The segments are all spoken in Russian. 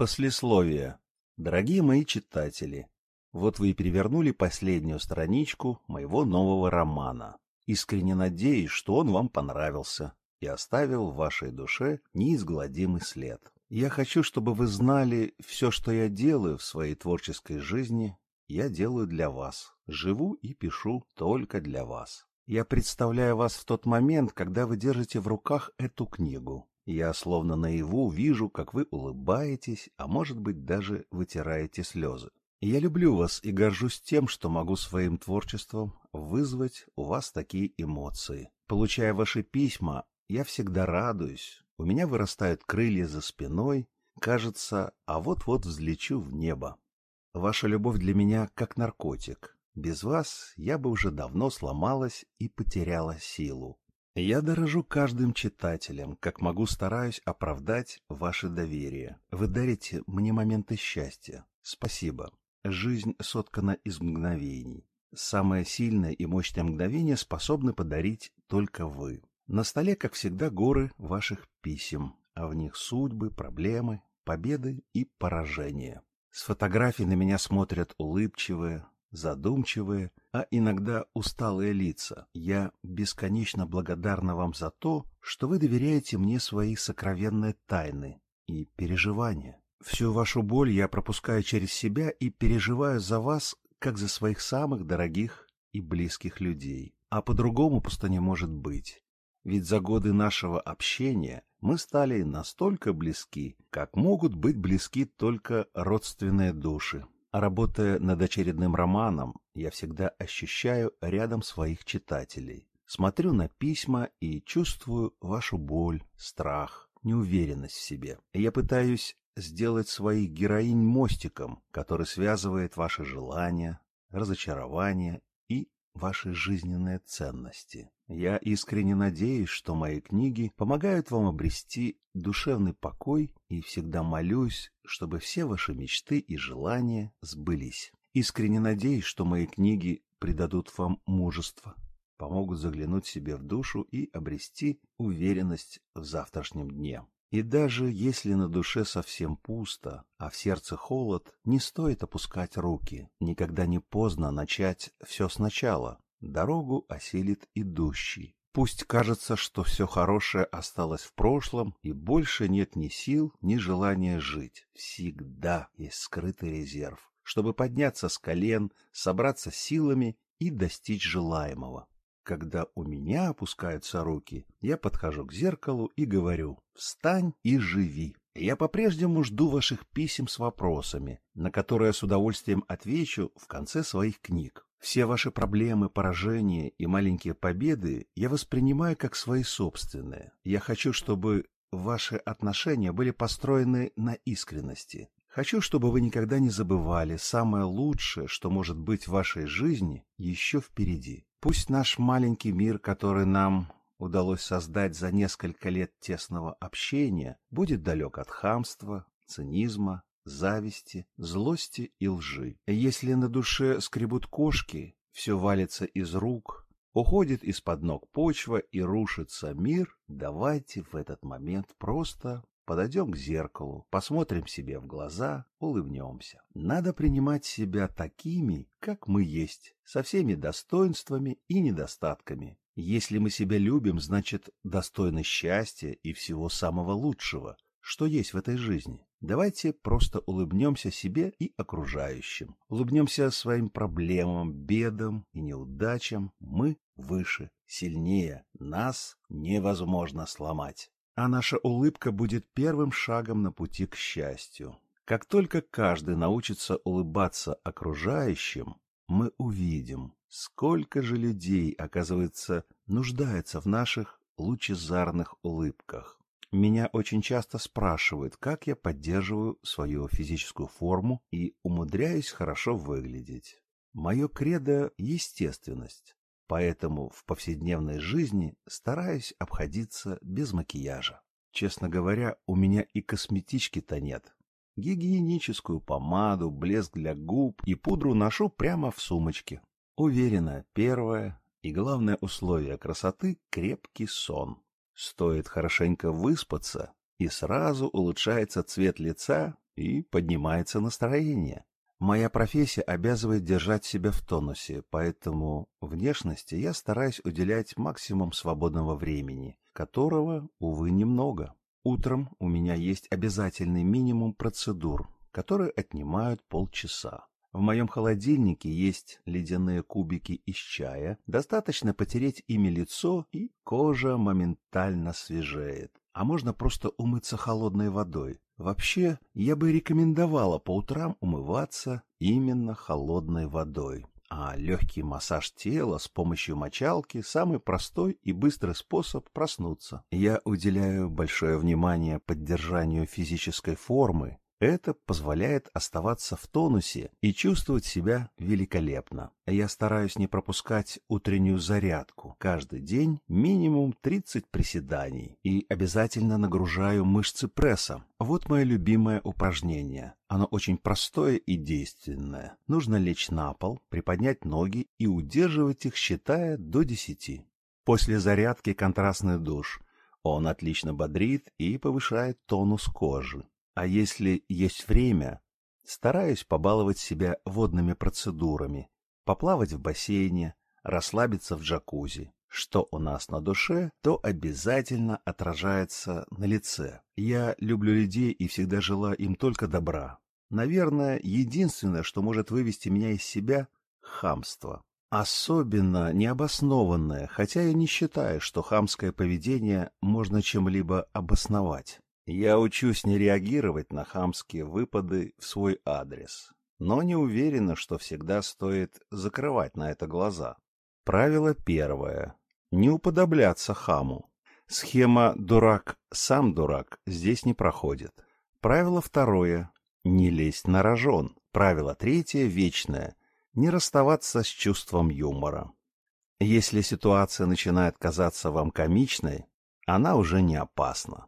Послесловие. Дорогие мои читатели, вот вы и перевернули последнюю страничку моего нового романа. Искренне надеюсь, что он вам понравился и оставил в вашей душе неизгладимый след. Я хочу, чтобы вы знали, все, что я делаю в своей творческой жизни, я делаю для вас. Живу и пишу только для вас. Я представляю вас в тот момент, когда вы держите в руках эту книгу. Я словно наяву вижу, как вы улыбаетесь, а может быть даже вытираете слезы. Я люблю вас и горжусь тем, что могу своим творчеством вызвать у вас такие эмоции. Получая ваши письма, я всегда радуюсь. У меня вырастают крылья за спиной. Кажется, а вот-вот взлечу в небо. Ваша любовь для меня как наркотик. Без вас я бы уже давно сломалась и потеряла силу. Я дорожу каждым читателем, как могу стараюсь оправдать ваше доверие. Вы дарите мне моменты счастья. Спасибо. Жизнь соткана из мгновений. Самое сильное и мощное мгновение способны подарить только вы. На столе, как всегда, горы ваших писем, а в них судьбы, проблемы, победы и поражения. С фотографий на меня смотрят улыбчивые, задумчивые, а иногда усталые лица. Я бесконечно благодарна вам за то, что вы доверяете мне свои сокровенные тайны и переживания. Всю вашу боль я пропускаю через себя и переживаю за вас, как за своих самых дорогих и близких людей. А по-другому просто не может быть. Ведь за годы нашего общения мы стали настолько близки, как могут быть близки только родственные души. А работая над очередным романом, я всегда ощущаю рядом своих читателей. Смотрю на письма и чувствую вашу боль, страх, неуверенность в себе. Я пытаюсь сделать своих героинь мостиком, который связывает ваши желания, разочарования и ваши жизненные ценности. Я искренне надеюсь, что мои книги помогают вам обрести душевный покой и всегда молюсь, чтобы все ваши мечты и желания сбылись. Искренне надеюсь, что мои книги придадут вам мужество, помогут заглянуть себе в душу и обрести уверенность в завтрашнем дне. И даже если на душе совсем пусто, а в сердце холод, не стоит опускать руки. Никогда не поздно начать все сначала. Дорогу осилит идущий. Пусть кажется, что все хорошее осталось в прошлом, и больше нет ни сил, ни желания жить. Всегда есть скрытый резерв, чтобы подняться с колен, собраться силами и достичь желаемого. Когда у меня опускаются руки, я подхожу к зеркалу и говорю «Встань и живи». Я по-прежнему жду ваших писем с вопросами, на которые с удовольствием отвечу в конце своих книг. Все ваши проблемы, поражения и маленькие победы я воспринимаю как свои собственные. Я хочу, чтобы ваши отношения были построены на искренности. Хочу, чтобы вы никогда не забывали, самое лучшее, что может быть в вашей жизни, еще впереди. Пусть наш маленький мир, который нам удалось создать за несколько лет тесного общения, будет далек от хамства, цинизма, зависти, злости и лжи. Если на душе скребут кошки, все валится из рук, уходит из-под ног почва и рушится мир, давайте в этот момент просто подойдем к зеркалу, посмотрим себе в глаза, улыбнемся. Надо принимать себя такими, как мы есть, со всеми достоинствами и недостатками. Если мы себя любим, значит, достойны счастья и всего самого лучшего, что есть в этой жизни. Давайте просто улыбнемся себе и окружающим. Улыбнемся своим проблемам, бедам и неудачам. Мы выше, сильнее. Нас невозможно сломать. А наша улыбка будет первым шагом на пути к счастью. Как только каждый научится улыбаться окружающим, мы увидим, сколько же людей, оказывается, нуждается в наших лучезарных улыбках. Меня очень часто спрашивают, как я поддерживаю свою физическую форму и умудряюсь хорошо выглядеть. Мое кредо – естественность, поэтому в повседневной жизни стараюсь обходиться без макияжа. Честно говоря, у меня и косметички-то нет. Гигиеническую помаду, блеск для губ и пудру ношу прямо в сумочке. Уверена, первое и главное условие красоты – крепкий сон. Стоит хорошенько выспаться, и сразу улучшается цвет лица, и поднимается настроение. Моя профессия обязывает держать себя в тонусе, поэтому внешности я стараюсь уделять максимум свободного времени, которого, увы, немного. Утром у меня есть обязательный минимум процедур, которые отнимают полчаса. В моем холодильнике есть ледяные кубики из чая. Достаточно потереть ими лицо, и кожа моментально свежеет. А можно просто умыться холодной водой. Вообще, я бы рекомендовала по утрам умываться именно холодной водой. А легкий массаж тела с помощью мочалки – самый простой и быстрый способ проснуться. Я уделяю большое внимание поддержанию физической формы это позволяет оставаться в тонусе и чувствовать себя великолепно. Я стараюсь не пропускать утреннюю зарядку. Каждый день минимум 30 приседаний и обязательно нагружаю мышцы пресса. Вот мое любимое упражнение. Оно очень простое и действенное. Нужно лечь на пол, приподнять ноги и удерживать их, считая до 10. После зарядки контрастный душ. Он отлично бодрит и повышает тонус кожи. А если есть время, стараюсь побаловать себя водными процедурами, поплавать в бассейне, расслабиться в джакузи. Что у нас на душе, то обязательно отражается на лице. Я люблю людей и всегда желаю им только добра. Наверное, единственное, что может вывести меня из себя – хамство. Особенно необоснованное, хотя я не считаю, что хамское поведение можно чем-либо обосновать. Я учусь не реагировать на хамские выпады в свой адрес, но не уверена, что всегда стоит закрывать на это глаза. Правило первое. Не уподобляться хаму. Схема «дурак, сам дурак» здесь не проходит. Правило второе. Не лезть на рожон. Правило третье, вечное. Не расставаться с чувством юмора. Если ситуация начинает казаться вам комичной, она уже не опасна.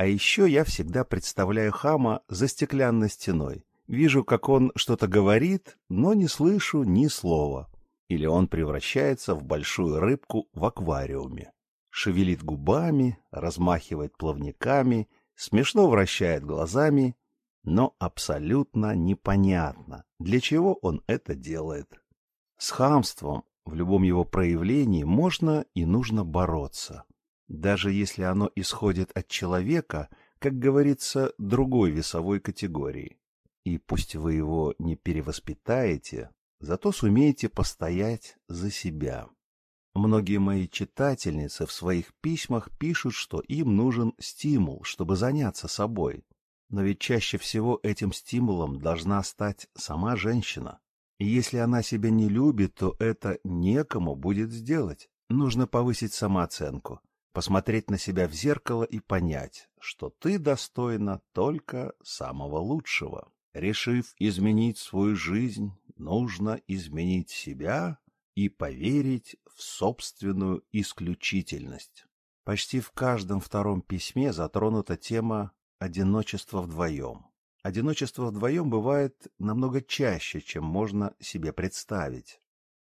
А еще я всегда представляю хама за стеклянной стеной. Вижу, как он что-то говорит, но не слышу ни слова. Или он превращается в большую рыбку в аквариуме. Шевелит губами, размахивает плавниками, смешно вращает глазами, но абсолютно непонятно, для чего он это делает. С хамством в любом его проявлении можно и нужно бороться даже если оно исходит от человека, как говорится, другой весовой категории. И пусть вы его не перевоспитаете, зато сумеете постоять за себя. Многие мои читательницы в своих письмах пишут, что им нужен стимул, чтобы заняться собой. Но ведь чаще всего этим стимулом должна стать сама женщина. И если она себя не любит, то это некому будет сделать. Нужно повысить самооценку, посмотреть на себя в зеркало и понять, что ты достойна только самого лучшего. Решив изменить свою жизнь, нужно изменить себя и поверить в собственную исключительность. Почти в каждом втором письме затронута тема одиночества вдвоем. Одиночество вдвоем бывает намного чаще, чем можно себе представить.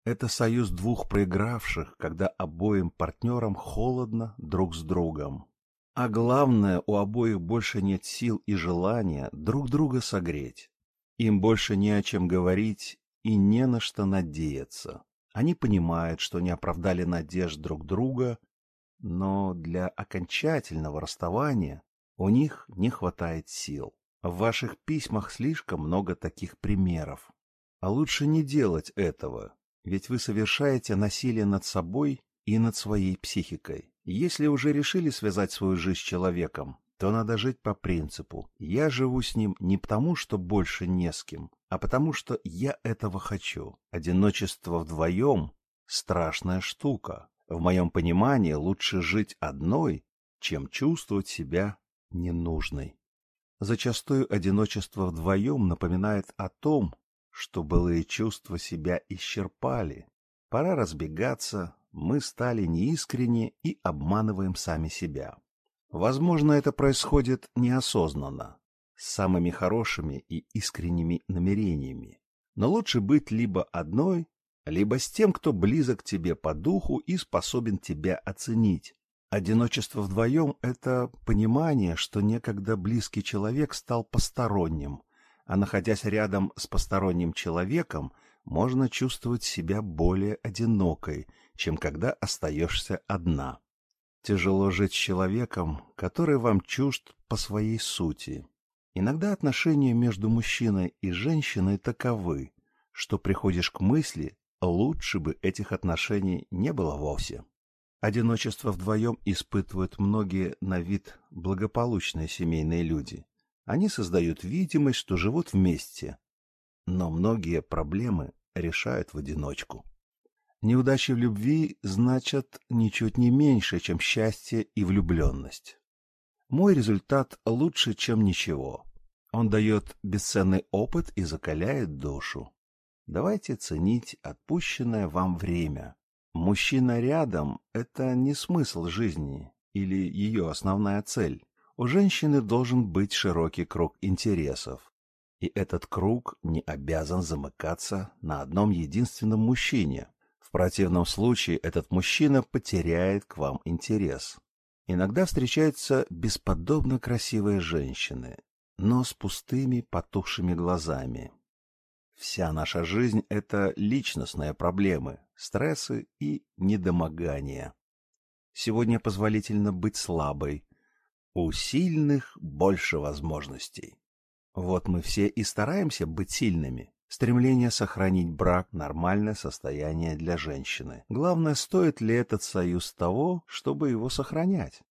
Это союз двух проигравших, когда обоим партнерам холодно друг с другом. А главное, у обоих больше нет сил и желания друг друга согреть. Им больше не о чем говорить и не на что надеяться. Они понимают, что не оправдали надежд друг друга, но для окончательного расставания у них не хватает сил. В ваших письмах слишком много таких примеров. А лучше не делать этого, ведь вы совершаете насилие над собой и над своей психикой. Если уже решили связать свою жизнь с человеком, то надо жить по принципу «я живу с ним не потому, что больше не с кем, а потому, что я этого хочу». Одиночество вдвоем – страшная штука. В моем понимании лучше жить одной, чем чувствовать себя ненужной. Зачастую одиночество вдвоем напоминает о том, что былые чувства себя исчерпали. Пора разбегаться, мы стали неискренни и обманываем сами себя. Возможно, это происходит неосознанно, с самыми хорошими и искренними намерениями. Но лучше быть либо одной, либо с тем, кто близок тебе по духу и способен тебя оценить. Одиночество вдвоем — это понимание, что некогда близкий человек стал посторонним, а находясь рядом с посторонним человеком, можно чувствовать себя более одинокой, чем когда остаешься одна. Тяжело жить с человеком, который вам чужд по своей сути. Иногда отношения между мужчиной и женщиной таковы, что приходишь к мысли, лучше бы этих отношений не было вовсе. Одиночество вдвоем испытывают многие на вид благополучные семейные люди. Они создают видимость, что живут вместе, но многие проблемы решают в одиночку. Неудачи в любви значат ничуть не меньше, чем счастье и влюбленность. Мой результат лучше, чем ничего. Он дает бесценный опыт и закаляет душу. Давайте ценить отпущенное вам время. Мужчина рядом — это не смысл жизни или ее основная цель. У женщины должен быть широкий круг интересов. И этот круг не обязан замыкаться на одном единственном мужчине. В противном случае этот мужчина потеряет к вам интерес. Иногда встречаются бесподобно красивые женщины, но с пустыми потухшими глазами. Вся наша жизнь — это личностные проблемы, стрессы и недомогания. Сегодня позволительно быть слабой. У сильных больше возможностей. Вот мы все и стараемся быть сильными. Стремление сохранить брак – нормальное состояние для женщины. Главное, стоит ли этот союз того, чтобы его сохранять.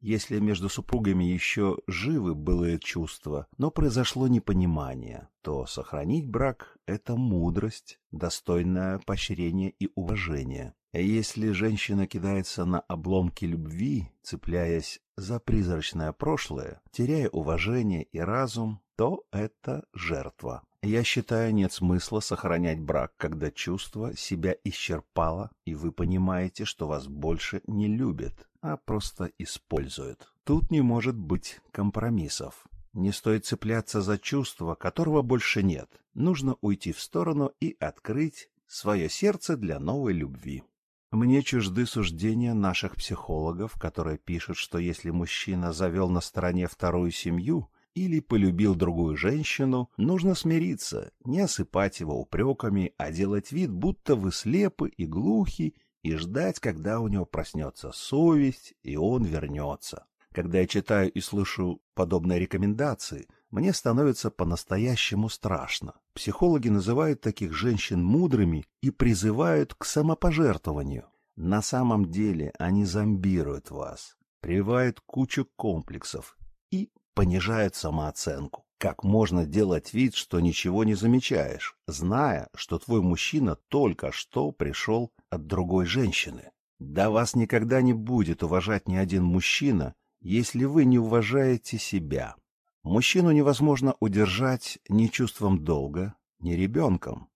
Если между супругами еще живы былые чувства, но произошло непонимание, то сохранить брак – это мудрость, достойное поощрения и уважения. Если женщина кидается на обломки любви, цепляясь за призрачное прошлое, теряя уважение и разум, то это жертва. Я считаю, нет смысла сохранять брак, когда чувство себя исчерпало, и вы понимаете, что вас больше не любят, а просто используют. Тут не может быть компромиссов. Не стоит цепляться за чувство, которого больше нет. Нужно уйти в сторону и открыть свое сердце для новой любви. Мне чужды суждения наших психологов, которые пишут, что если мужчина завел на стороне вторую семью, или полюбил другую женщину, нужно смириться, не осыпать его упреками, а делать вид, будто вы слепы и глухи, и ждать, когда у него проснется совесть, и он вернется. Когда я читаю и слышу подобные рекомендации, мне становится по-настоящему страшно. Психологи называют таких женщин мудрыми и призывают к самопожертвованию. На самом деле они зомбируют вас, прививают кучу комплексов и понижают самооценку. Как можно делать вид, что ничего не замечаешь, зная, что твой мужчина только что пришел от другой женщины? Да вас никогда не будет уважать ни один мужчина, если вы не уважаете себя. Мужчину невозможно удержать ни чувством долга, ни ребенком.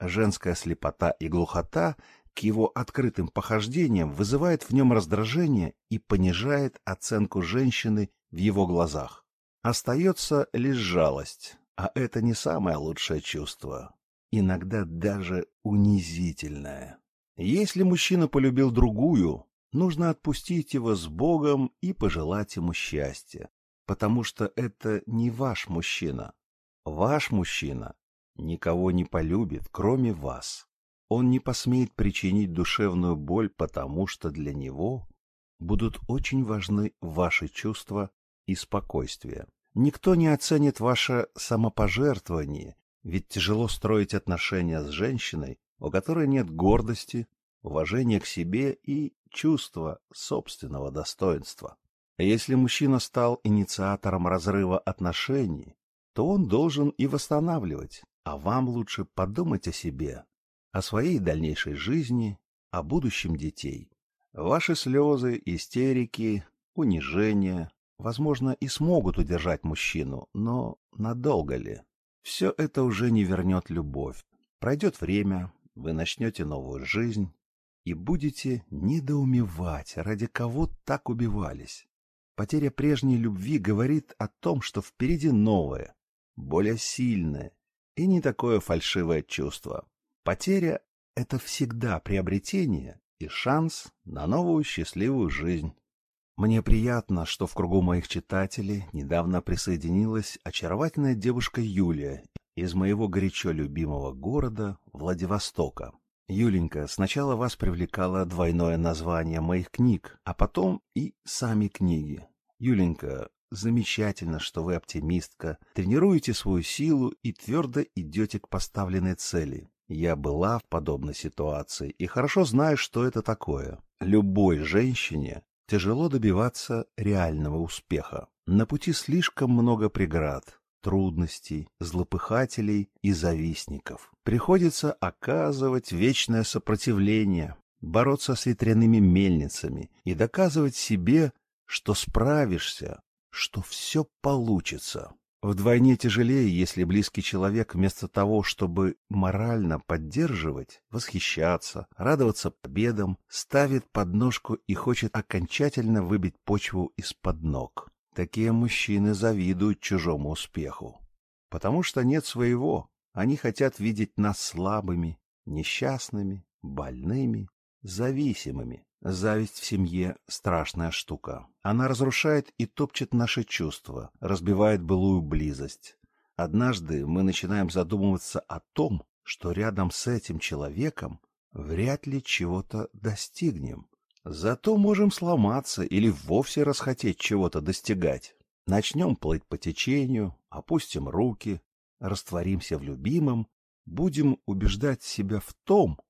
Женская слепота и глухота к его открытым похождениям вызывает в нем раздражение и понижает оценку женщины в его глазах. Остается лишь жалость, а это не самое лучшее чувство, иногда даже унизительное. Если мужчина полюбил другую, нужно отпустить его с Богом и пожелать ему счастья, потому что это не ваш мужчина. Ваш мужчина никого не полюбит, кроме вас. Он не посмеет причинить душевную боль, потому что для него будут очень важны ваши чувства и спокойствие. Никто не оценит ваше самопожертвование, ведь тяжело строить отношения с женщиной, у которой нет гордости, уважения к себе и чувства собственного достоинства. Если мужчина стал инициатором разрыва отношений, то он должен и восстанавливать, а вам лучше подумать о себе, о своей дальнейшей жизни, о будущем детей. Ваши слезы, истерики, унижения, возможно, и смогут удержать мужчину, но надолго ли? Все это уже не вернет любовь. Пройдет время, вы начнете новую жизнь и будете недоумевать, ради кого так убивались. Потеря прежней любви говорит о том, что впереди новое, более сильное и не такое фальшивое чувство. Потеря — это всегда приобретение и шанс на новую счастливую жизнь. Мне приятно, что в кругу моих читателей недавно присоединилась очаровательная девушка Юлия из моего горячо любимого города Владивостока. Юленька, сначала вас привлекало двойное название моих книг, а потом и сами книги. Юленька, замечательно, что вы оптимистка, тренируете свою силу и твердо идете к поставленной цели. Я была в подобной ситуации и хорошо знаю, что это такое. Любой женщине тяжело добиваться реального успеха. На пути слишком много преград, трудностей, злопыхателей и завистников. Приходится оказывать вечное сопротивление, бороться с ветряными мельницами и доказывать себе, что справишься, что все получится. Вдвойне тяжелее, если близкий человек вместо того, чтобы морально поддерживать, восхищаться, радоваться победам, ставит подножку и хочет окончательно выбить почву из-под ног. Такие мужчины завидуют чужому успеху. Потому что нет своего. Они хотят видеть нас слабыми, несчастными, больными, зависимыми. Зависть в семье — страшная штука. Она разрушает и топчет наши чувства, разбивает былую близость. Однажды мы начинаем задумываться о том, что рядом с этим человеком вряд ли чего-то достигнем. Зато можем сломаться или вовсе расхотеть чего-то достигать. Начнем плыть по течению, опустим руки, растворимся в любимом, будем убеждать себя в том,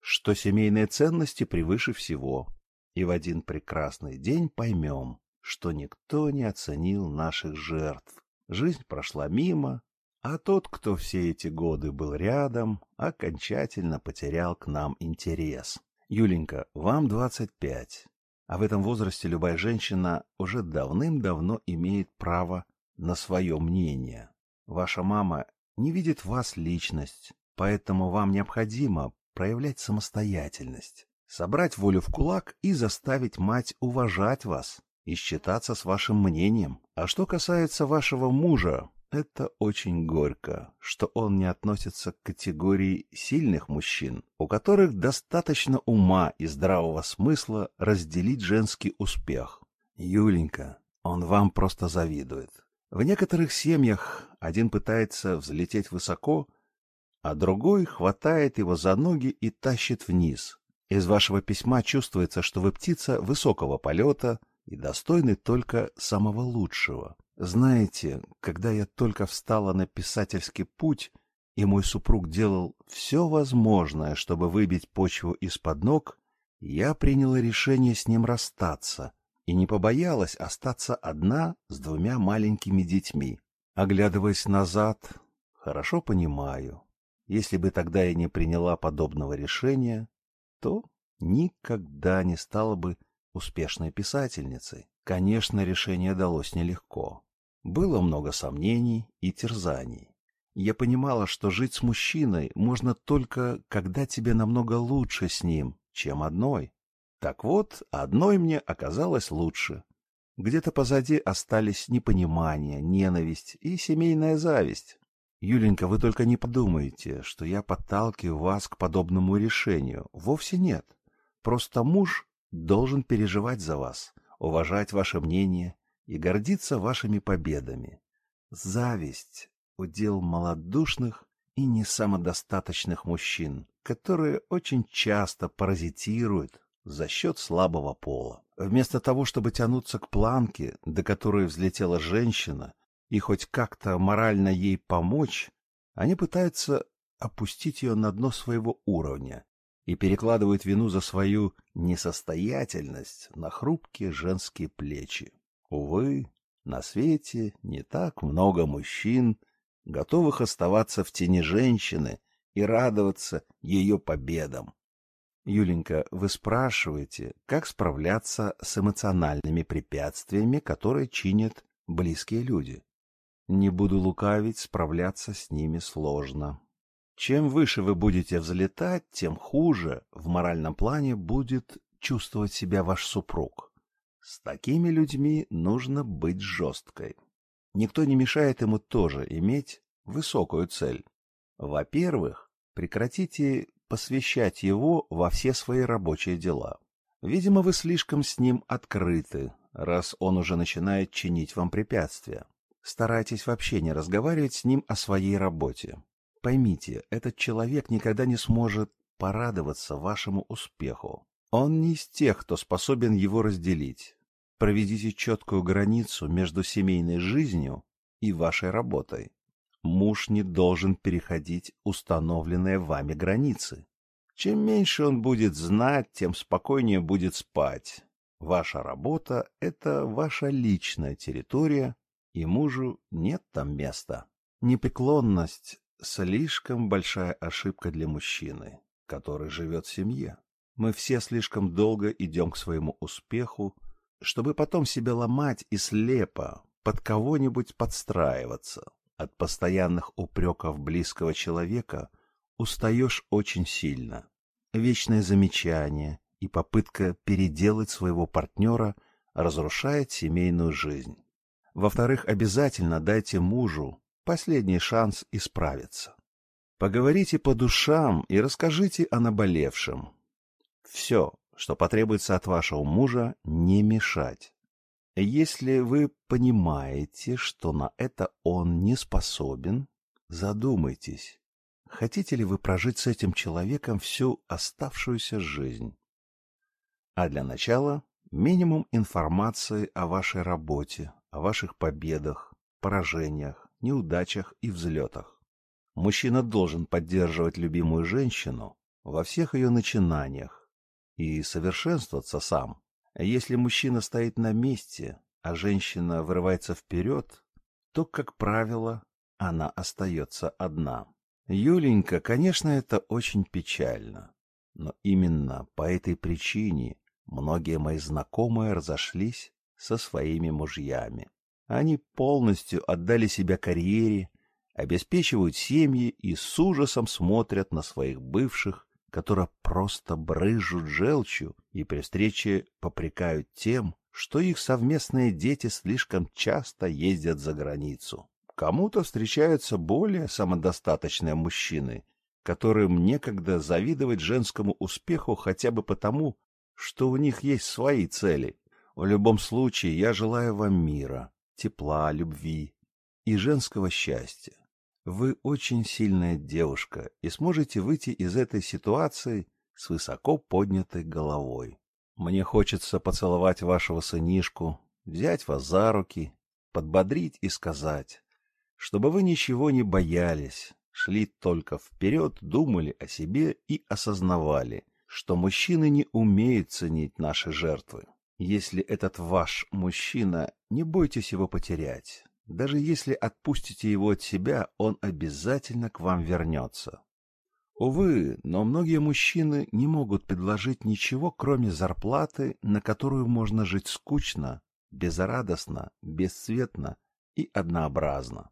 что семейные ценности превыше всего. И в один прекрасный день поймем, что никто не оценил наших жертв. Жизнь прошла мимо, а тот, кто все эти годы был рядом, окончательно потерял к нам интерес. Юленька, вам 25, а в этом возрасте любая женщина уже давным-давно имеет право на свое мнение. Ваша мама не видит в вас личность, поэтому вам необходимо проявлять самостоятельность, собрать волю в кулак и заставить мать уважать вас и считаться с вашим мнением. А что касается вашего мужа, это очень горько, что он не относится к категории сильных мужчин, у которых достаточно ума и здравого смысла разделить женский успех. Юленька, он вам просто завидует. В некоторых семьях один пытается взлететь высоко, а другой хватает его за ноги и тащит вниз. Из вашего письма чувствуется, что вы птица высокого полета и достойны только самого лучшего. Знаете, когда я только встала на писательский путь, и мой супруг делал все возможное, чтобы выбить почву из-под ног, я приняла решение с ним расстаться и не побоялась остаться одна с двумя маленькими детьми. Оглядываясь назад, хорошо понимаю, если бы тогда я не приняла подобного решения, то никогда не стала бы успешной писательницей. Конечно, решение далось нелегко. Было много сомнений и терзаний. Я понимала, что жить с мужчиной можно только, когда тебе намного лучше с ним, чем одной. Так вот, одной мне оказалось лучше. Где-то позади остались непонимание, ненависть и семейная зависть. Юленька, вы только не подумайте, что я подталкиваю вас к подобному решению. Вовсе нет. Просто муж должен переживать за вас, уважать ваше мнение и гордиться вашими победами. Зависть — удел малодушных и несамодостаточных мужчин, которые очень часто паразитируют за счет слабого пола. Вместо того, чтобы тянуться к планке, до которой взлетела женщина, и хоть как-то морально ей помочь, они пытаются опустить ее на дно своего уровня и перекладывают вину за свою несостоятельность на хрупкие женские плечи. Увы, на свете не так много мужчин, готовых оставаться в тени женщины и радоваться ее победам. Юленька, вы спрашиваете, как справляться с эмоциональными препятствиями, которые чинят близкие люди. Не буду лукавить, справляться с ними сложно. Чем выше вы будете взлетать, тем хуже в моральном плане будет чувствовать себя ваш супруг. С такими людьми нужно быть жесткой. Никто не мешает ему тоже иметь высокую цель. Во-первых, прекратите посвящать его во все свои рабочие дела. Видимо, вы слишком с ним открыты, раз он уже начинает чинить вам препятствия. Старайтесь вообще не разговаривать с ним о своей работе. Поймите, этот человек никогда не сможет порадоваться вашему успеху. Он не из тех, кто способен его разделить. Проведите четкую границу между семейной жизнью и вашей работой. Муж не должен переходить установленные вами границы. Чем меньше он будет знать, тем спокойнее будет спать. Ваша работа — это ваша личная территория, и мужу нет там места. Непреклонность — слишком большая ошибка для мужчины, который живет в семье. Мы все слишком долго идем к своему успеху, чтобы потом себя ломать и слепо под кого-нибудь подстраиваться. От постоянных упреков близкого человека устаешь очень сильно. Вечное замечание и попытка переделать своего партнера разрушает семейную жизнь. Во-вторых, обязательно дайте мужу последний шанс исправиться. Поговорите по душам и расскажите о наболевшем. Все, что потребуется от вашего мужа, не мешать. Если вы понимаете, что на это он не способен, задумайтесь, хотите ли вы прожить с этим человеком всю оставшуюся жизнь. А для начала минимум информации о вашей работе, о ваших победах, поражениях, неудачах и взлетах. Мужчина должен поддерживать любимую женщину во всех ее начинаниях и совершенствоваться сам. Если мужчина стоит на месте, а женщина вырывается вперед, то, как правило, она остается одна. Юленька, конечно, это очень печально. Но именно по этой причине многие мои знакомые разошлись со своими мужьями. Они полностью отдали себя карьере, обеспечивают семьи и с ужасом смотрят на своих бывших которые просто брызжут желчью и при встрече попрекают тем, что их совместные дети слишком часто ездят за границу. Кому-то встречаются более самодостаточные мужчины, которым некогда завидовать женскому успеху хотя бы потому, что у них есть свои цели. В любом случае, я желаю вам мира, тепла, любви и женского счастья. Вы очень сильная девушка и сможете выйти из этой ситуации с высоко поднятой головой. Мне хочется поцеловать вашего сынишку, взять вас за руки, подбодрить и сказать, чтобы вы ничего не боялись, шли только вперед, думали о себе и осознавали, что мужчины не умеют ценить наши жертвы. Если этот ваш мужчина, не бойтесь его потерять. Даже если отпустите его от себя, он обязательно к вам вернется. Увы, но многие мужчины не могут предложить ничего, кроме зарплаты, на которую можно жить скучно, безрадостно, бесцветно и однообразно.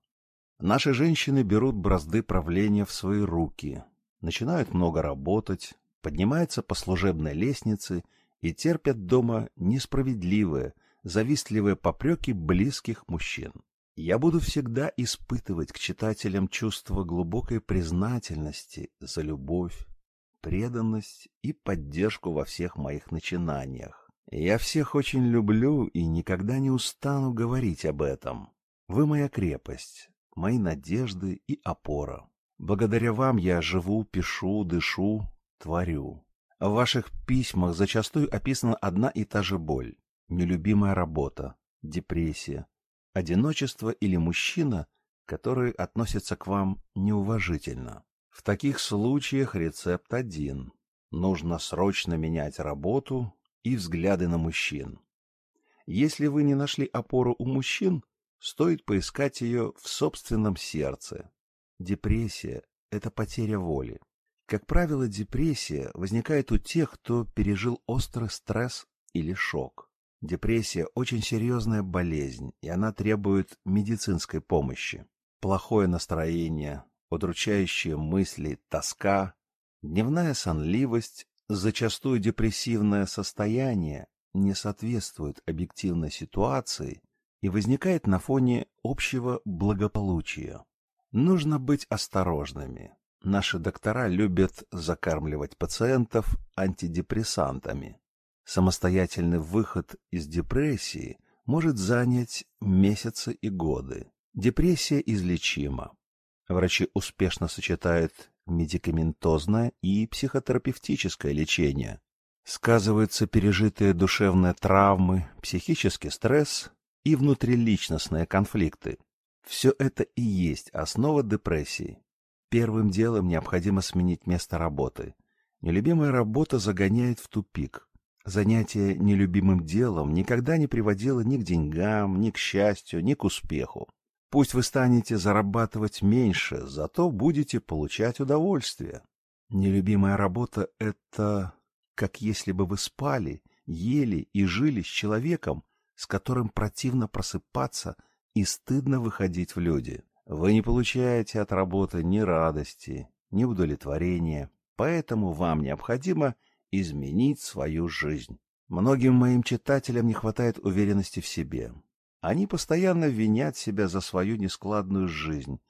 Наши женщины берут бразды правления в свои руки, начинают много работать, поднимаются по служебной лестнице и терпят дома несправедливые, завистливые попреки близких мужчин. Я буду всегда испытывать к читателям чувство глубокой признательности за любовь, преданность и поддержку во всех моих начинаниях. Я всех очень люблю и никогда не устану говорить об этом. Вы моя крепость, мои надежды и опора. Благодаря вам я живу, пишу, дышу, творю. В ваших письмах зачастую описана одна и та же боль, нелюбимая работа, депрессия, одиночество или мужчина, который относится к вам неуважительно. В таких случаях рецепт один. Нужно срочно менять работу и взгляды на мужчин. Если вы не нашли опору у мужчин, стоит поискать ее в собственном сердце. Депрессия – это потеря воли. Как правило, депрессия возникает у тех, кто пережил острый стресс или шок. Депрессия – очень серьезная болезнь, и она требует медицинской помощи. Плохое настроение, удручающие мысли, тоска, дневная сонливость, зачастую депрессивное состояние не соответствует объективной ситуации и возникает на фоне общего благополучия. Нужно быть осторожными. Наши доктора любят закармливать пациентов антидепрессантами. Самостоятельный выход из депрессии может занять месяцы и годы. Депрессия излечима. Врачи успешно сочетают медикаментозное и психотерапевтическое лечение. Сказываются пережитые душевные травмы, психический стресс и внутриличностные конфликты. Все это и есть основа депрессии. Первым делом необходимо сменить место работы. Нелюбимая работа загоняет в тупик. Занятие нелюбимым делом никогда не приводило ни к деньгам, ни к счастью, ни к успеху. Пусть вы станете зарабатывать меньше, зато будете получать удовольствие. Нелюбимая работа — это как если бы вы спали, ели и жили с человеком, с которым противно просыпаться и стыдно выходить в люди. Вы не получаете от работы ни радости, ни удовлетворения, поэтому вам необходимо изменить свою жизнь. Многим моим читателям не хватает уверенности в себе. Они постоянно винят себя за свою нескладную жизнь,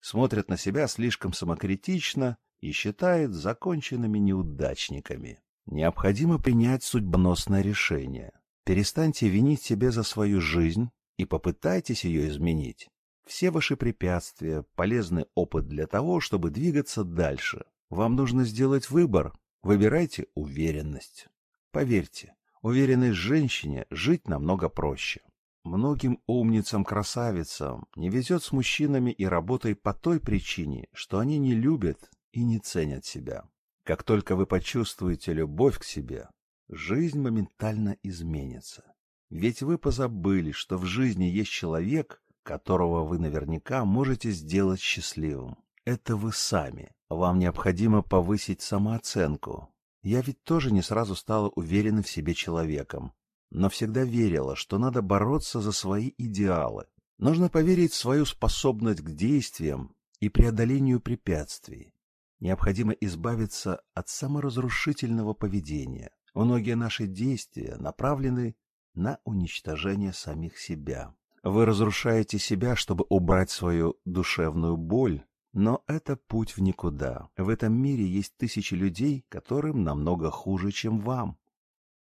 смотрят на себя слишком самокритично и считают законченными неудачниками. Необходимо принять судьбоносное решение. Перестаньте винить себя за свою жизнь и попытайтесь ее изменить. Все ваши препятствия – полезный опыт для того, чтобы двигаться дальше. Вам нужно сделать выбор. Выбирайте уверенность. Поверьте, уверенной женщине жить намного проще. Многим умницам-красавицам не везет с мужчинами и работой по той причине, что они не любят и не ценят себя. Как только вы почувствуете любовь к себе, жизнь моментально изменится. Ведь вы позабыли, что в жизни есть человек, которого вы наверняка можете сделать счастливым. Это вы сами. Вам необходимо повысить самооценку. Я ведь тоже не сразу стала уверенным в себе человеком, но всегда верила, что надо бороться за свои идеалы. Нужно поверить в свою способность к действиям и преодолению препятствий. Необходимо избавиться от саморазрушительного поведения. Многие наши действия направлены на уничтожение самих себя. Вы разрушаете себя, чтобы убрать свою душевную боль, но это путь в никуда. В этом мире есть тысячи людей, которым намного хуже, чем вам.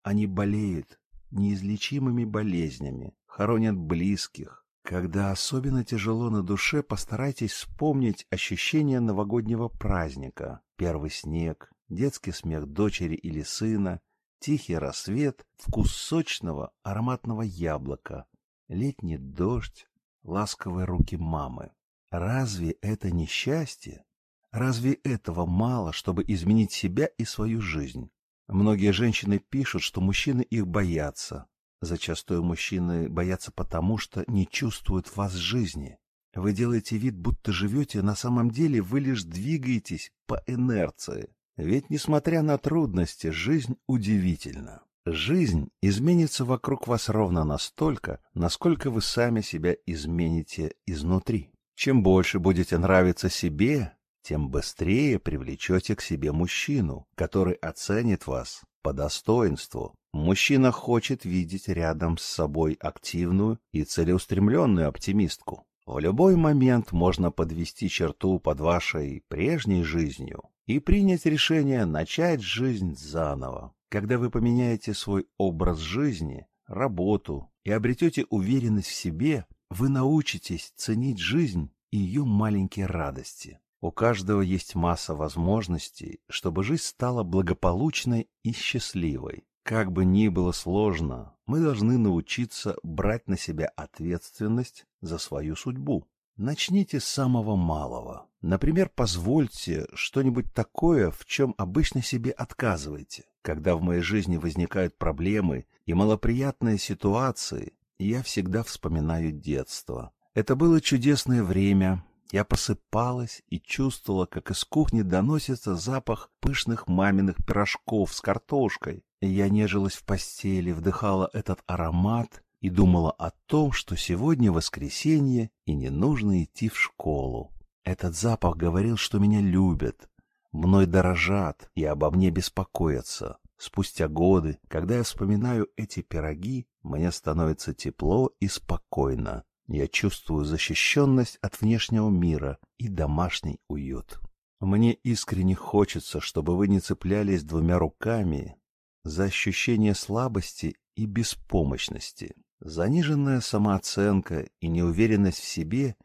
Они болеют неизлечимыми болезнями, хоронят близких. Когда особенно тяжело на душе, постарайтесь вспомнить ощущение новогоднего праздника. Первый снег, детский смех дочери или сына, тихий рассвет, вкус сочного ароматного яблока, летний дождь, ласковые руки мамы. Разве это не счастье? Разве этого мало, чтобы изменить себя и свою жизнь? Многие женщины пишут, что мужчины их боятся. Зачастую мужчины боятся потому, что не чувствуют вас жизни. Вы делаете вид, будто живете, на самом деле вы лишь двигаетесь по инерции. Ведь, несмотря на трудности, жизнь удивительна. Жизнь изменится вокруг вас ровно настолько, насколько вы сами себя измените изнутри. Чем больше будете нравиться себе, тем быстрее привлечете к себе мужчину, который оценит вас по достоинству. Мужчина хочет видеть рядом с собой активную и целеустремленную оптимистку. В любой момент можно подвести черту под вашей прежней жизнью и принять решение начать жизнь заново. Когда вы поменяете свой образ жизни, работу и обретете уверенность в себе, вы научитесь ценить жизнь и ее маленькие радости. У каждого есть масса возможностей, чтобы жизнь стала благополучной и счастливой. Как бы ни было сложно, мы должны научиться брать на себя ответственность за свою судьбу. Начните с самого малого. Например, позвольте что-нибудь такое, в чем обычно себе отказываете. Когда в моей жизни возникают проблемы и малоприятные ситуации, я всегда вспоминаю детство. Это было чудесное время. Я просыпалась и чувствовала, как из кухни доносится запах пышных маминых пирожков с картошкой. Я нежилась в постели, вдыхала этот аромат и думала о том, что сегодня воскресенье и не нужно идти в школу. Этот запах говорил, что меня любят, мной дорожат и обо мне беспокоятся. Спустя годы, когда я вспоминаю эти пироги, мне становится тепло и спокойно. Я чувствую защищенность от внешнего мира и домашний уют. Мне искренне хочется, чтобы вы не цеплялись двумя руками за ощущение слабости и беспомощности. Заниженная самооценка и неуверенность в себе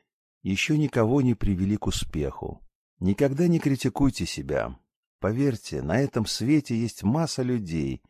еще никого не привели к успеху. Никогда не критикуйте себя. Поверьте, на этом свете есть масса людей,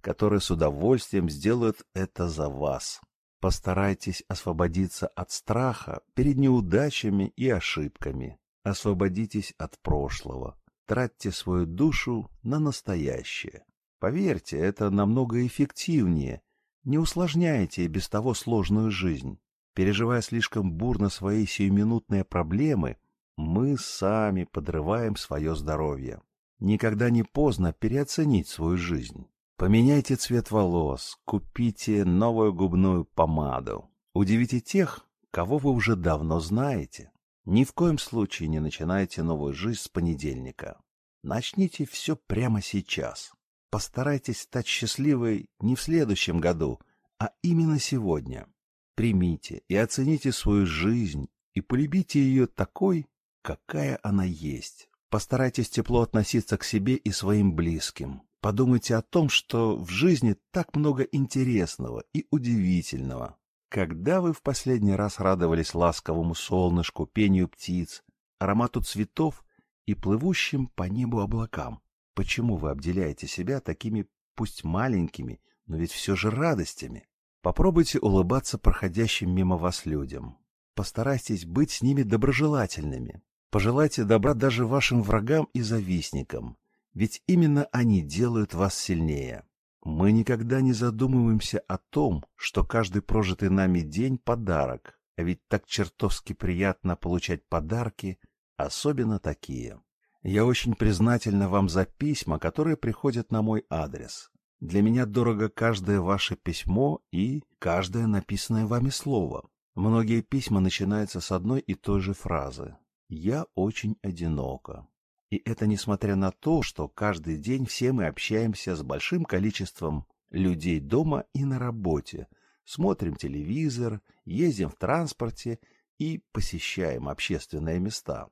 которые с удовольствием сделают это за вас. Постарайтесь освободиться от страха перед неудачами и ошибками. Освободитесь от прошлого. Тратьте свою душу на настоящее. Поверьте, это намного эффективнее. Не усложняйте без того сложную жизнь. Переживая слишком бурно свои сиюминутные проблемы, мы сами подрываем свое здоровье. Никогда не поздно переоценить свою жизнь. Поменяйте цвет волос, купите новую губную помаду. Удивите тех, кого вы уже давно знаете. Ни в коем случае не начинайте новую жизнь с понедельника. Начните все прямо сейчас. Постарайтесь стать счастливой не в следующем году, а именно сегодня. Примите и оцените свою жизнь и полюбите ее такой, какая она есть. Постарайтесь тепло относиться к себе и своим близким. Подумайте о том, что в жизни так много интересного и удивительного. Когда вы в последний раз радовались ласковому солнышку, пению птиц, аромату цветов и плывущим по небу облакам? Почему вы обделяете себя такими, пусть маленькими, но ведь все же радостями? Попробуйте улыбаться проходящим мимо вас людям. Постарайтесь быть с ними доброжелательными. Пожелайте добра даже вашим врагам и завистникам, ведь именно они делают вас сильнее. Мы никогда не задумываемся о том, что каждый прожитый нами день — подарок, а ведь так чертовски приятно получать подарки, особенно такие. Я очень признательна вам за письма, которые приходят на мой адрес. Для меня дорого каждое ваше письмо и каждое написанное вами слово. Многие письма начинаются с одной и той же фразы «Я очень одинока». И это несмотря на то, что каждый день все мы общаемся с большим количеством людей дома и на работе, смотрим телевизор, ездим в транспорте и посещаем общественные места.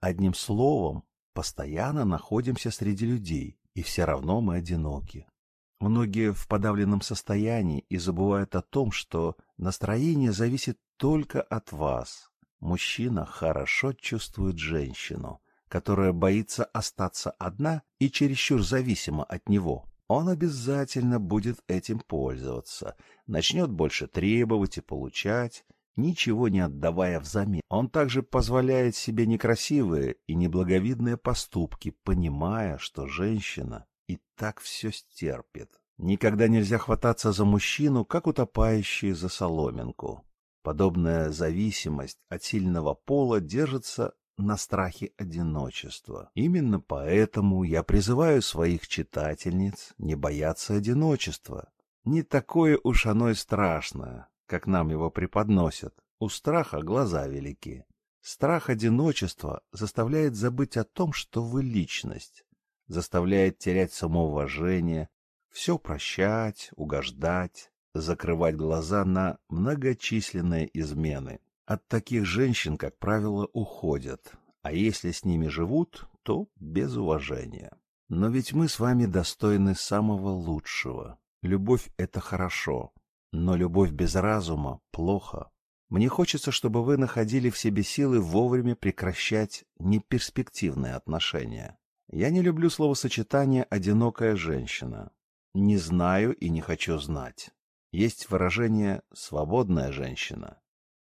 Одним словом, постоянно находимся среди людей, и все равно мы одиноки. Многие в подавленном состоянии и забывают о том, что настроение зависит только от вас. Мужчина хорошо чувствует женщину – которая боится остаться одна и чересчур зависима от него, он обязательно будет этим пользоваться, начнет больше требовать и получать, ничего не отдавая взамен. Он также позволяет себе некрасивые и неблаговидные поступки, понимая, что женщина и так все стерпит. Никогда нельзя хвататься за мужчину, как утопающий за соломинку. Подобная зависимость от сильного пола держится на страхе одиночества. Именно поэтому я призываю своих читательниц не бояться одиночества. Не такое уж оно и страшное, как нам его преподносят. У страха глаза велики. Страх одиночества заставляет забыть о том, что вы личность, заставляет терять самоуважение, все прощать, угождать, закрывать глаза на многочисленные измены. От таких женщин, как правило, уходят, а если с ними живут, то без уважения. Но ведь мы с вами достойны самого лучшего. Любовь — это хорошо, но любовь без разума — плохо. Мне хочется, чтобы вы находили в себе силы вовремя прекращать неперспективные отношения. Я не люблю словосочетание «одинокая женщина». Не знаю и не хочу знать. Есть выражение «свободная женщина».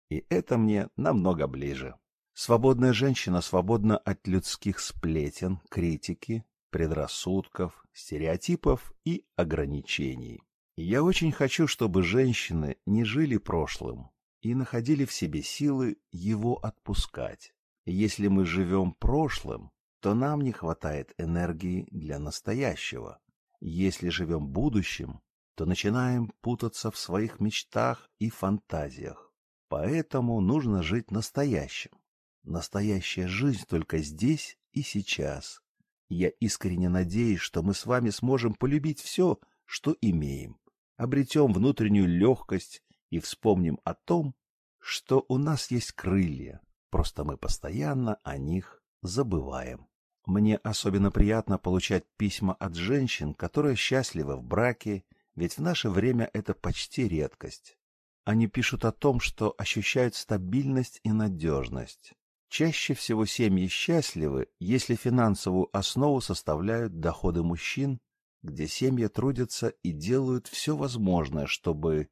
И это мне намного ближе. Свободная женщина свободна от людских сплетен, критики, предрассудков, стереотипов и ограничений. Я очень хочу, чтобы женщины не жили прошлым и находили в себе силы его отпускать. Если мы живем прошлым, то нам не хватает энергии для настоящего. Если живем будущим, то начинаем путаться в своих мечтах и фантазиях. Поэтому нужно жить настоящим. Настоящая жизнь только здесь и сейчас. Я искренне надеюсь, что мы с вами сможем полюбить все, что имеем, обретем внутреннюю легкость и вспомним о том, что у нас есть крылья, просто мы постоянно о них забываем. Мне особенно приятно получать письма от женщин, которые счастливы в браке, ведь в наше время это почти редкость. Они пишут о том, что ощущают стабильность и надежность. Чаще всего семьи счастливы, если финансовую основу составляют доходы мужчин, где семьи трудятся и делают все возможное, чтобы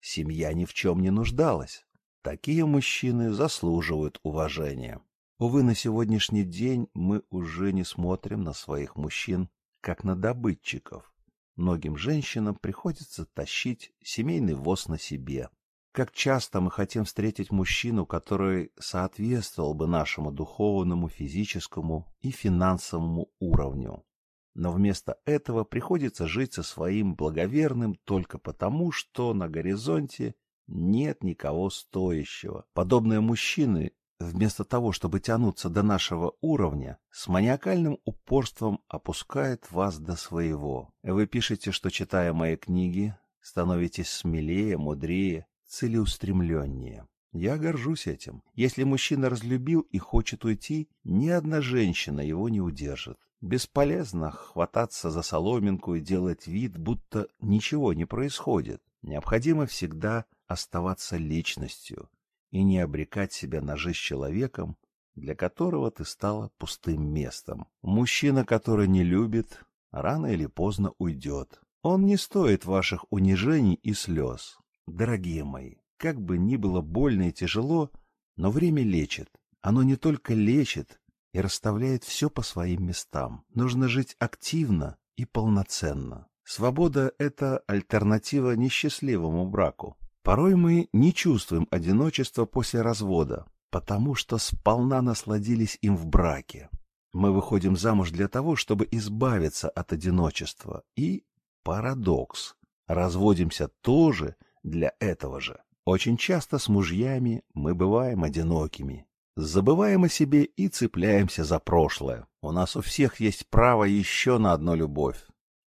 семья ни в чем не нуждалась. Такие мужчины заслуживают уважения. Увы, на сегодняшний день мы уже не смотрим на своих мужчин как на добытчиков. Многим женщинам приходится тащить семейный воз на себе. Как часто мы хотим встретить мужчину, который соответствовал бы нашему духовному, физическому и финансовому уровню. Но вместо этого приходится жить со своим благоверным только потому, что на горизонте нет никого стоящего. Подобные мужчины, вместо того, чтобы тянуться до нашего уровня, с маниакальным упорством опускают вас до своего. Вы пишете, что, читая мои книги, становитесь смелее, мудрее, целеустремленнее. Я горжусь этим. Если мужчина разлюбил и хочет уйти, ни одна женщина его не удержит. Бесполезно хвататься за соломинку и делать вид, будто ничего не происходит. Необходимо всегда оставаться личностью и не обрекать себя на жизнь человеком, для которого ты стала пустым местом. Мужчина, который не любит, рано или поздно уйдет. Он не стоит ваших унижений и слез. Дорогие мои, как бы ни было больно и тяжело, но время лечит. Оно не только лечит и расставляет все по своим местам. Нужно жить активно и полноценно. Свобода — это альтернатива несчастливому браку. Порой мы не чувствуем одиночества после развода, потому что сполна насладились им в браке. Мы выходим замуж для того, чтобы избавиться от одиночества. И парадокс. Разводимся тоже для этого же. Очень часто с мужьями мы бываем одинокими. Забываем о себе и цепляемся за прошлое. У нас у всех есть право еще на одну любовь.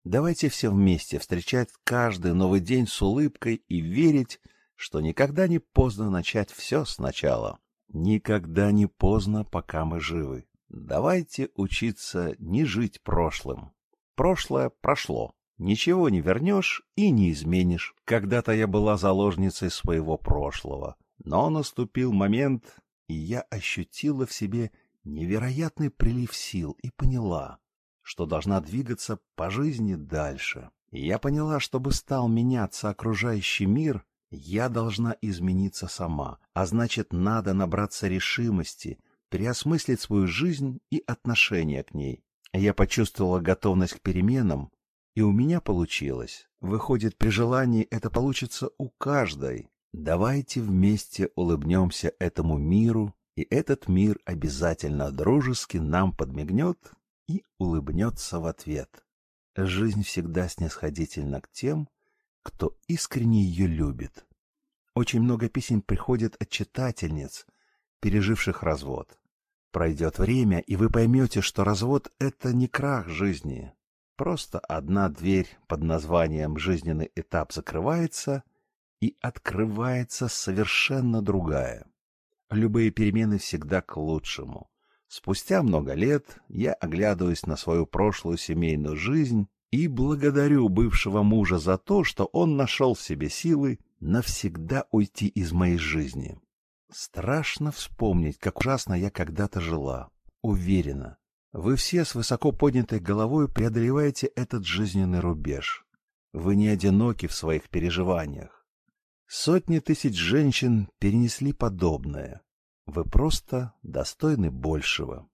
Давайте все вместе встречать каждый новый день с улыбкой и верить, что никогда не поздно начать все сначала. Никогда не поздно, пока мы живы. Давайте учиться не жить прошлым. Прошлое прошло. Ничего не вернешь и не изменишь. Когда-то я была заложницей своего прошлого. Но наступил момент, и я ощутила в себе невероятный прилив сил и поняла, что должна двигаться по жизни дальше. Я поняла, чтобы стал меняться окружающий мир, я должна измениться сама, а значит, надо набраться решимости, переосмыслить свою жизнь и отношение к ней. Я почувствовала готовность к переменам, и у меня получилось. Выходит, при желании это получится у каждой. Давайте вместе улыбнемся этому миру, и этот мир обязательно дружески нам подмигнет и улыбнется в ответ. Жизнь всегда снисходительна к тем, кто искренне ее любит. Очень много писем приходит от читательниц, переживших развод. Пройдет время, и вы поймете, что развод — это не крах жизни. Просто одна дверь под названием «жизненный этап» закрывается, и открывается совершенно другая. Любые перемены всегда к лучшему. Спустя много лет я оглядываюсь на свою прошлую семейную жизнь и благодарю бывшего мужа за то, что он нашел в себе силы навсегда уйти из моей жизни. Страшно вспомнить, как ужасно я когда-то жила. Уверена, вы все с высоко поднятой головой преодолеваете этот жизненный рубеж. Вы не одиноки в своих переживаниях. Сотни тысяч женщин перенесли подобное. Вы просто достойны большего.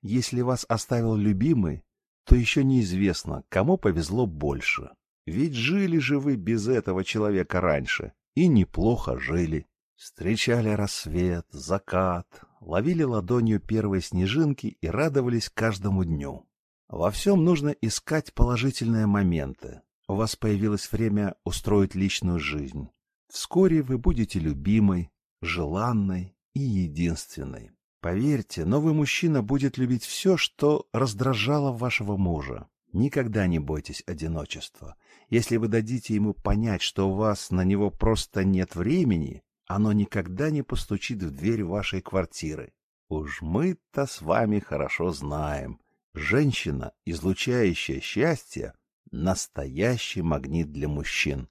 Если вас оставил любимый, то еще неизвестно, кому повезло больше. Ведь жили же вы без этого человека раньше, и неплохо жили. Встречали рассвет, закат, ловили ладонью первые снежинки и радовались каждому дню. Во всем нужно искать положительные моменты. У вас появилось время устроить личную жизнь. Вскоре вы будете любимой, желанной и единственной. Поверьте, новый мужчина будет любить все, что раздражало вашего мужа. Никогда не бойтесь одиночества. Если вы дадите ему понять, что у вас на него просто нет времени, оно никогда не постучит в дверь вашей квартиры. Уж мы-то с вами хорошо знаем. Женщина, излучающая счастье, настоящий магнит для мужчин.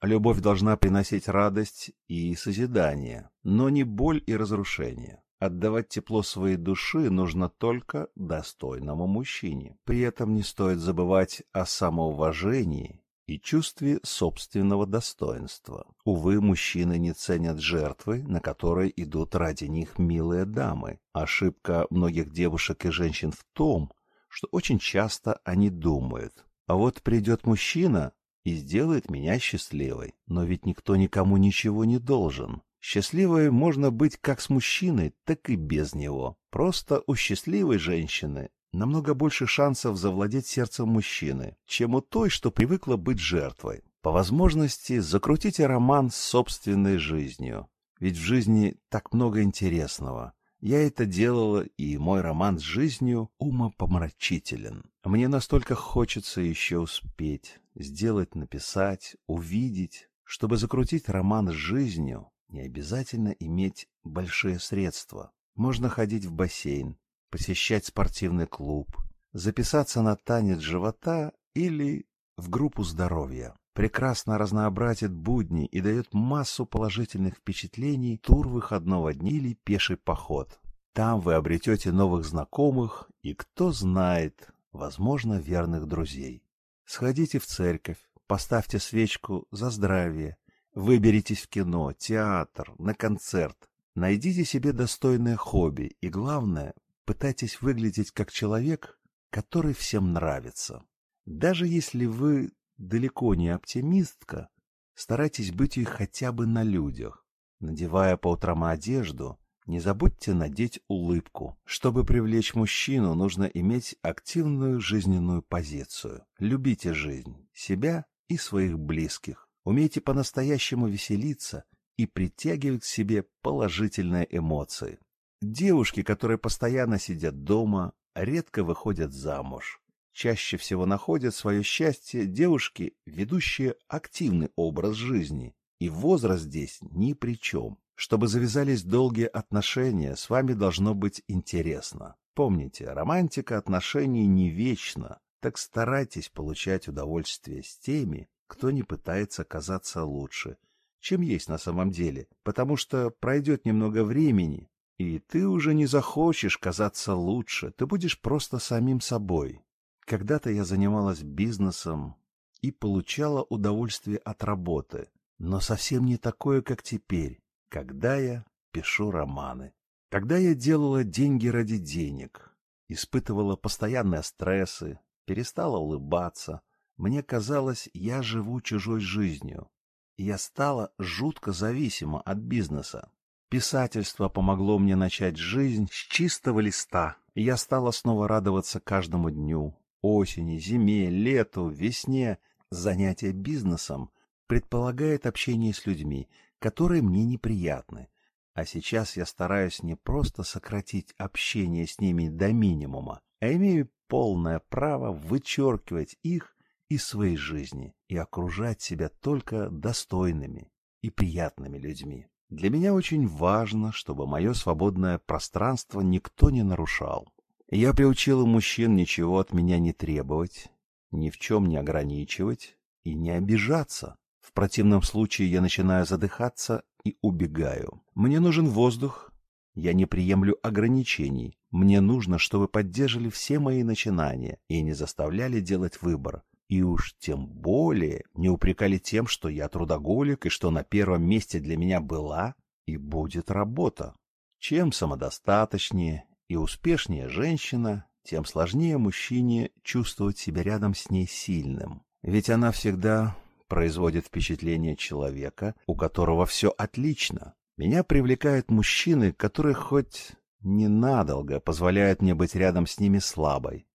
Любовь должна приносить радость и созидание, но не боль и разрушение. Отдавать тепло своей души нужно только достойному мужчине. При этом не стоит забывать о самоуважении и чувстве собственного достоинства. Увы, мужчины не ценят жертвы, на которые идут ради них милые дамы. Ошибка многих девушек и женщин в том, что очень часто они думают, а вот придет мужчина и сделает меня счастливой. Но ведь никто никому ничего не должен. Счастливой можно быть как с мужчиной, так и без него. Просто у счастливой женщины намного больше шансов завладеть сердцем мужчины, чем у той, что привыкла быть жертвой. По возможности закрутите роман с собственной жизнью. Ведь в жизни так много интересного. Я это делала, и мой роман с жизнью умопомрачителен. Мне настолько хочется еще успеть, сделать, написать, увидеть. Чтобы закрутить роман с жизнью, не обязательно иметь большие средства. Можно ходить в бассейн, посещать спортивный клуб, записаться на танец живота или в группу здоровья. Прекрасно разнообразит будни и дает массу положительных впечатлений тур выходного дня или пеший поход. Там вы обретете новых знакомых и, кто знает, возможно, верных друзей. Сходите в церковь, поставьте свечку за здравие, выберитесь в кино, театр, на концерт. Найдите себе достойное хобби и, главное, пытайтесь выглядеть как человек, который всем нравится. Даже если вы далеко не оптимистка, старайтесь быть ей хотя бы на людях. Надевая по утрам одежду, не забудьте надеть улыбку. Чтобы привлечь мужчину, нужно иметь активную жизненную позицию. Любите жизнь, себя и своих близких. Умейте по-настоящему веселиться и притягивать к себе положительные эмоции. Девушки, которые постоянно сидят дома, редко выходят замуж. Чаще всего находят свое счастье девушки, ведущие активный образ жизни. И возраст здесь ни при чем. Чтобы завязались долгие отношения, с вами должно быть интересно. Помните, романтика отношений не вечна, так старайтесь получать удовольствие с теми, кто не пытается казаться лучше, чем есть на самом деле, потому что пройдет немного времени, и ты уже не захочешь казаться лучше, ты будешь просто самим собой. Когда-то я занималась бизнесом и получала удовольствие от работы, но совсем не такое, как теперь, когда я пишу романы. Когда я делала деньги ради денег, испытывала постоянные стрессы, перестала улыбаться, мне казалось, я живу чужой жизнью. Я стала жутко зависима от бизнеса. Писательство помогло мне начать жизнь с чистого листа, и я стала снова радоваться каждому дню. Осени, зиме, лету, весне. Занятие бизнесом предполагает общение с людьми, которые мне неприятны. А сейчас я стараюсь не просто сократить общение с ними до минимума, а имею полное право вычеркивать их из своей жизни и окружать себя только достойными и приятными людьми. Для меня очень важно, чтобы мое свободное пространство никто не нарушал. Я приучила мужчин ничего от меня не требовать, ни в чем не ограничивать и не обижаться. В противном случае я начинаю задыхаться и убегаю. Мне нужен воздух. Я не приемлю ограничений. Мне нужно, чтобы поддерживали все мои начинания и не заставляли делать выбор. И уж тем более не упрекали тем, что я трудоголик и что на первом месте для меня была и будет работа. Чем самодостаточнее и успешнее женщина, тем сложнее мужчине чувствовать себя рядом с ней сильным. Ведь она всегда производит впечатление человека, у которого все отлично. Меня привлекают мужчины, которые хоть ненадолго позволяют мне быть рядом с ними слабой,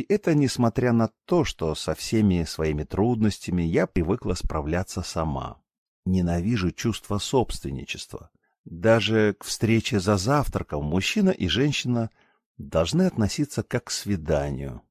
и это несмотря на то, что со всеми своими трудностями я привыкла справляться сама. Ненавижу чувство собственничества. Даже к встрече за завтраком мужчина и женщина должны относиться как к свиданию.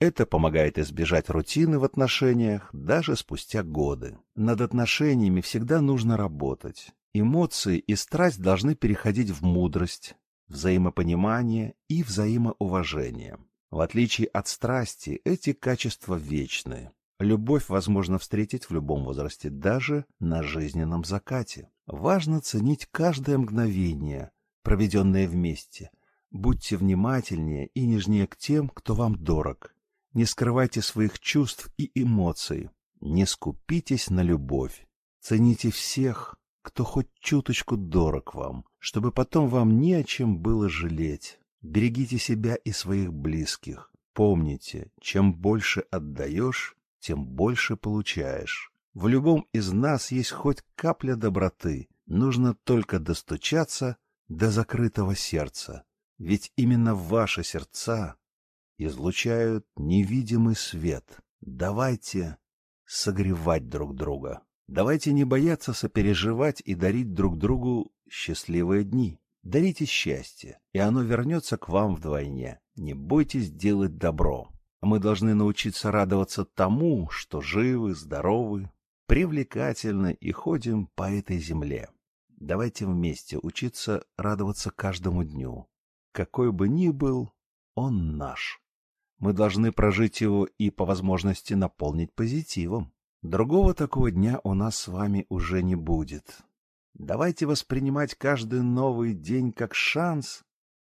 Это помогает избежать рутины в отношениях даже спустя годы. Над отношениями всегда нужно работать. Эмоции и страсть должны переходить в мудрость, взаимопонимание и взаимоуважение. В отличие от страсти, эти качества вечны. Любовь возможно встретить в любом возрасте, даже на жизненном закате. Важно ценить каждое мгновение, проведенное вместе. Будьте внимательнее и нежнее к тем, кто вам дорог. Не скрывайте своих чувств и эмоций. Не скупитесь на любовь. Цените всех, кто хоть чуточку дорог вам, чтобы потом вам не о чем было жалеть. Берегите себя и своих близких. Помните, чем больше отдаешь, тем больше получаешь. В любом из нас есть хоть капля доброты. Нужно только достучаться до закрытого сердца. Ведь именно ваши сердца излучают невидимый свет. Давайте согревать друг друга. Давайте не бояться сопереживать и дарить друг другу счастливые дни. Дарите счастье, и оно вернется к вам вдвойне. Не бойтесь делать добро. Мы должны научиться радоваться тому, что живы, здоровы, привлекательны и ходим по этой земле. Давайте вместе учиться радоваться каждому дню. Какой бы ни был, он наш. Мы должны прожить его и, по возможности, наполнить позитивом. Другого такого дня у нас с вами уже не будет. Давайте воспринимать каждый новый день как шанс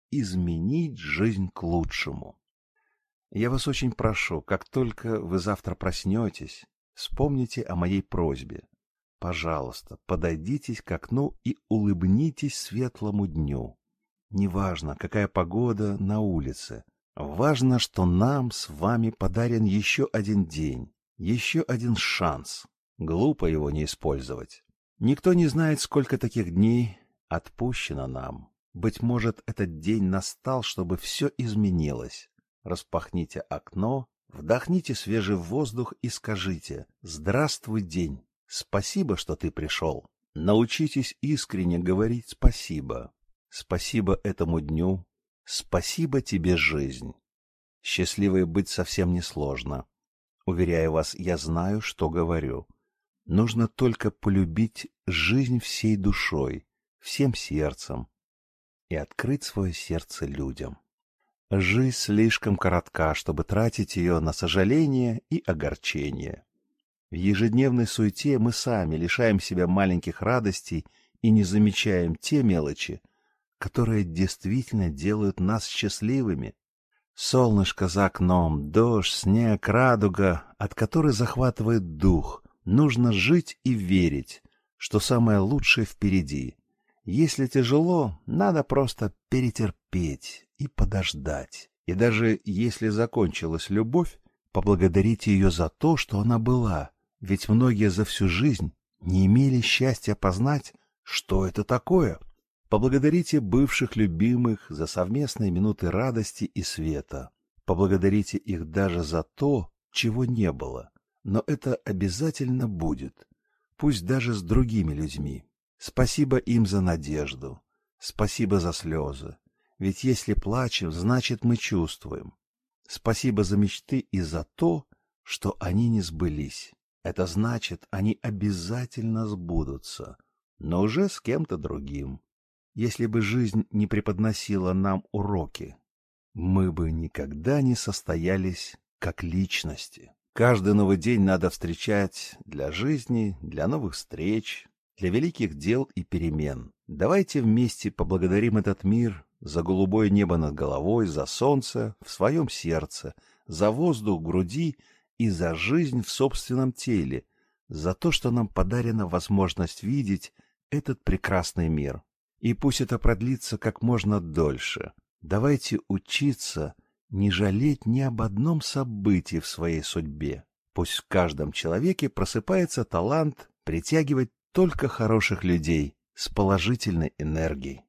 изменить жизнь к лучшему. Я вас очень прошу, как только вы завтра проснетесь, вспомните о моей просьбе. Пожалуйста, подойдитесь к окну и улыбнитесь светлому дню. Неважно, какая погода на улице — Важно, что нам с вами подарен еще один день, еще один шанс. Глупо его не использовать. Никто не знает, сколько таких дней отпущено нам. Быть может, этот день настал, чтобы все изменилось. Распахните окно, вдохните свежий воздух и скажите «Здравствуй, день! Спасибо, что ты пришел!» Научитесь искренне говорить спасибо. Спасибо этому дню, Спасибо тебе, жизнь. Счастливой быть совсем несложно. Уверяю вас, я знаю, что говорю. Нужно только полюбить жизнь всей душой, всем сердцем и открыть свое сердце людям. Жизнь слишком коротка, чтобы тратить ее на сожаление и огорчение. В ежедневной суете мы сами лишаем себя маленьких радостей и не замечаем те мелочи, которые действительно делают нас счастливыми. Солнышко за окном, дождь, снег, радуга, от которой захватывает дух. Нужно жить и верить, что самое лучшее впереди. Если тяжело, надо просто перетерпеть и подождать. И даже если закончилась любовь, поблагодарить ее за то, что она была, ведь многие за всю жизнь не имели счастья познать, что это такое. Поблагодарите бывших любимых за совместные минуты радости и света. Поблагодарите их даже за то, чего не было. Но это обязательно будет, пусть даже с другими людьми. Спасибо им за надежду. Спасибо за слезы. Ведь если плачем, значит мы чувствуем. Спасибо за мечты и за то, что они не сбылись. Это значит, они обязательно сбудутся, но уже с кем-то другим. Если бы жизнь не преподносила нам уроки, мы бы никогда не состоялись как личности. Каждый новый день надо встречать для жизни, для новых встреч, для великих дел и перемен. Давайте вместе поблагодарим этот мир за голубое небо над головой, за солнце в своем сердце, за воздух в груди и за жизнь в собственном теле, за то, что нам подарена возможность видеть этот прекрасный мир. И пусть это продлится как можно дольше. Давайте учиться не жалеть ни об одном событии в своей судьбе. Пусть в каждом человеке просыпается талант притягивать только хороших людей с положительной энергией.